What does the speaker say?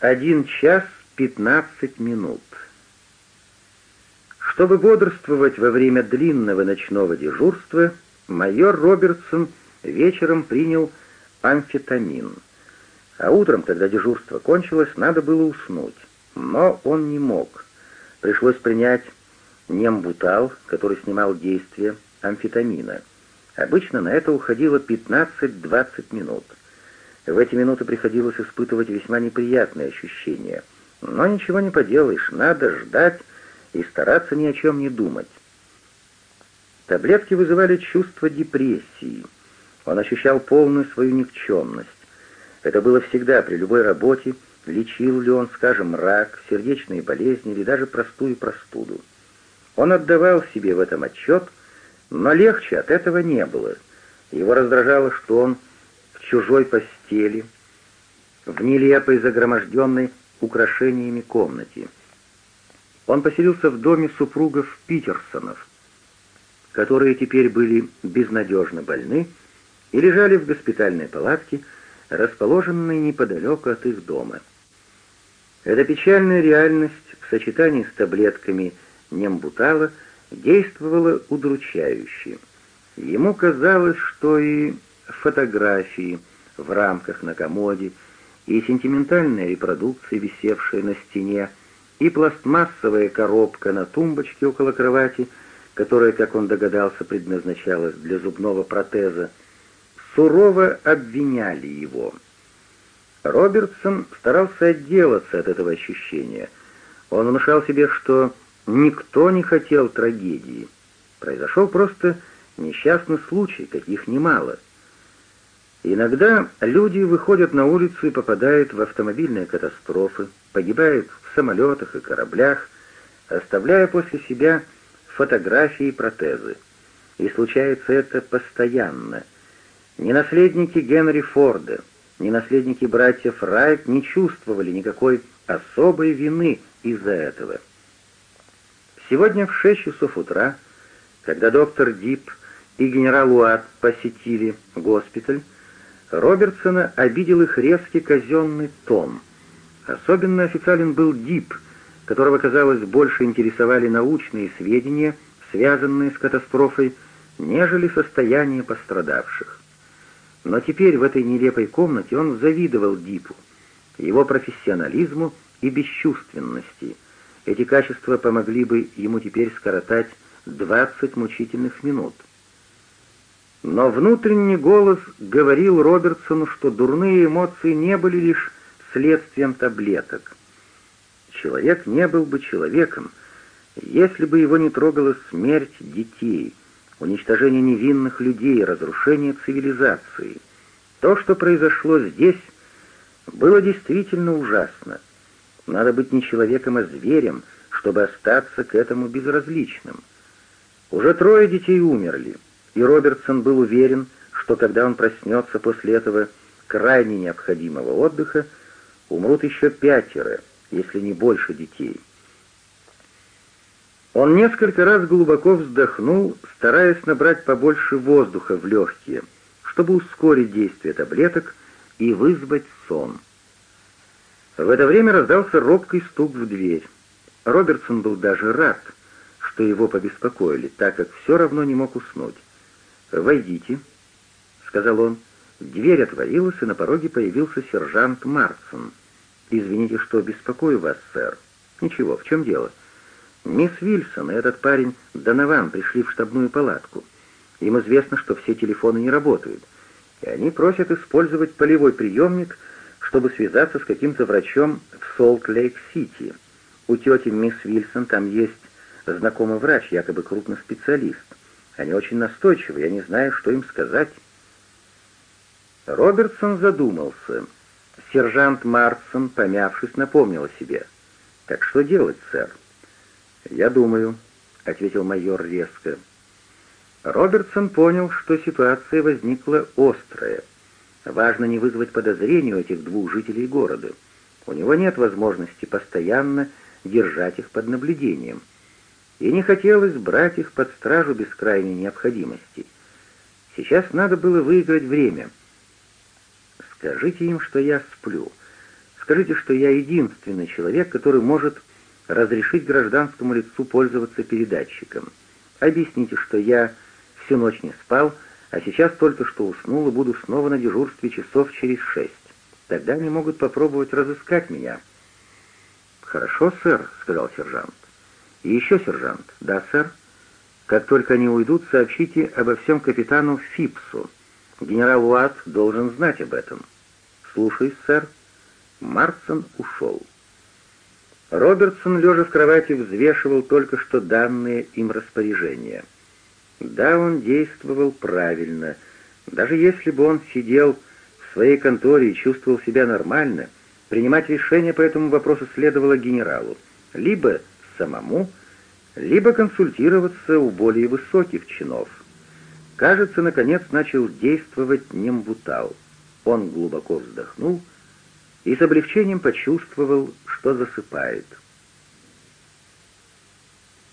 1 час 15 минут. Чтобы бодрствовать во время длинного ночного дежурства, майор Робертсон вечером принял амфетамин. А утром, когда дежурство кончилось, надо было уснуть. Но он не мог. Пришлось принять нембутал, который снимал действие амфетамина. Обычно на это уходило 15-20 минут. В эти минуты приходилось испытывать весьма неприятные ощущения. Но ничего не поделаешь, надо ждать и стараться ни о чем не думать. Таблетки вызывали чувство депрессии. Он ощущал полную свою никчемность. Это было всегда при любой работе, лечил ли он, скажем, рак, сердечные болезни или даже простую простуду. Он отдавал себе в этом отчет, но легче от этого не было. Его раздражало, что он чужой постели, в нелепой загроможденной украшениями комнате. Он поселился в доме супругов Питерсонов, которые теперь были безнадежно больны и лежали в госпитальной палатке, расположенной неподалеку от их дома. Эта печальная реальность в сочетании с таблетками нембутала действовала удручающе. Ему казалось, что и фотографии в рамках на комоде, и сентиментальные репродукции, висевшие на стене, и пластмассовая коробка на тумбочке около кровати, которая, как он догадался, предназначалась для зубного протеза, сурово обвиняли его. Робертсон старался отделаться от этого ощущения. Он внушал себе, что никто не хотел трагедии. Произошел просто несчастный случай, каких немало — Иногда люди выходят на улицу и попадают в автомобильные катастрофы, погибают в самолетах и кораблях, оставляя после себя фотографии и протезы. И случается это постоянно. Ни наследники Генри Форда, ни наследники братьев Райт не чувствовали никакой особой вины из-за этого. Сегодня в 6 часов утра, когда доктор Дип и генерал Уатт посетили госпиталь, Робертсона обидел их резкий казенный тон. Особенно официален был Дип, которого, казалось, больше интересовали научные сведения, связанные с катастрофой, нежели состояние пострадавших. Но теперь в этой нелепой комнате он завидовал Дипу, его профессионализму и бесчувственности. Эти качества помогли бы ему теперь скоротать 20 мучительных минут. Но внутренний голос говорил Робертсону, что дурные эмоции не были лишь следствием таблеток. Человек не был бы человеком, если бы его не трогала смерть детей, уничтожение невинных людей, разрушение цивилизации. То, что произошло здесь, было действительно ужасно. Надо быть не человеком, а зверем, чтобы остаться к этому безразличным. Уже трое детей умерли — и Робертсон был уверен, что когда он проснется после этого крайне необходимого отдыха, умрут еще пятеро, если не больше детей. Он несколько раз глубоко вздохнул, стараясь набрать побольше воздуха в легкие, чтобы ускорить действие таблеток и вызвать сон. В это время раздался робкий стук в дверь. Робертсон был даже рад, что его побеспокоили, так как все равно не мог уснуть. «Войдите», — сказал он. Дверь отворилась, и на пороге появился сержант Марсон. «Извините, что беспокою вас, сэр». «Ничего, в чем дело?» «Мисс Вильсон и этот парень Донован пришли в штабную палатку. Им известно, что все телефоны не работают, и они просят использовать полевой приемник, чтобы связаться с каким-то врачом в Солт-Лейк-Сити. У тети мисс Вильсон там есть знакомый врач, якобы крупный специалист. Они очень настойчивы, я не знаю, что им сказать». Робертсон задумался. Сержант Марсон, помявшись, напомнил о себе. «Так что делать, сэр?» «Я думаю», — ответил майор резко. Робертсон понял, что ситуация возникла острая. Важно не вызвать подозрений у этих двух жителей города. У него нет возможности постоянно держать их под наблюдением — и не хотелось брать их под стражу без крайней необходимости. Сейчас надо было выиграть время. Скажите им, что я сплю. Скажите, что я единственный человек, который может разрешить гражданскому лицу пользоваться передатчиком. Объясните, что я всю ночь не спал, а сейчас только что уснул и буду снова на дежурстве часов через шесть. Тогда они могут попробовать разыскать меня». «Хорошо, сэр», — сказал сержант. «Еще, сержант?» «Да, сэр». «Как только они уйдут, сообщите обо всем капитану Фипсу. Генерал Уатт должен знать об этом». «Слушай, сэр». Марсон ушел. Робертсон, лежа в кровати, взвешивал только что данные им распоряжения. Да, он действовал правильно. Даже если бы он сидел в своей конторе и чувствовал себя нормально, принимать решение по этому вопросу следовало генералу, либо самому, либо консультироваться у более высоких чинов. Кажется, наконец начал действовать Нембутал. Он глубоко вздохнул и с облегчением почувствовал, что засыпает.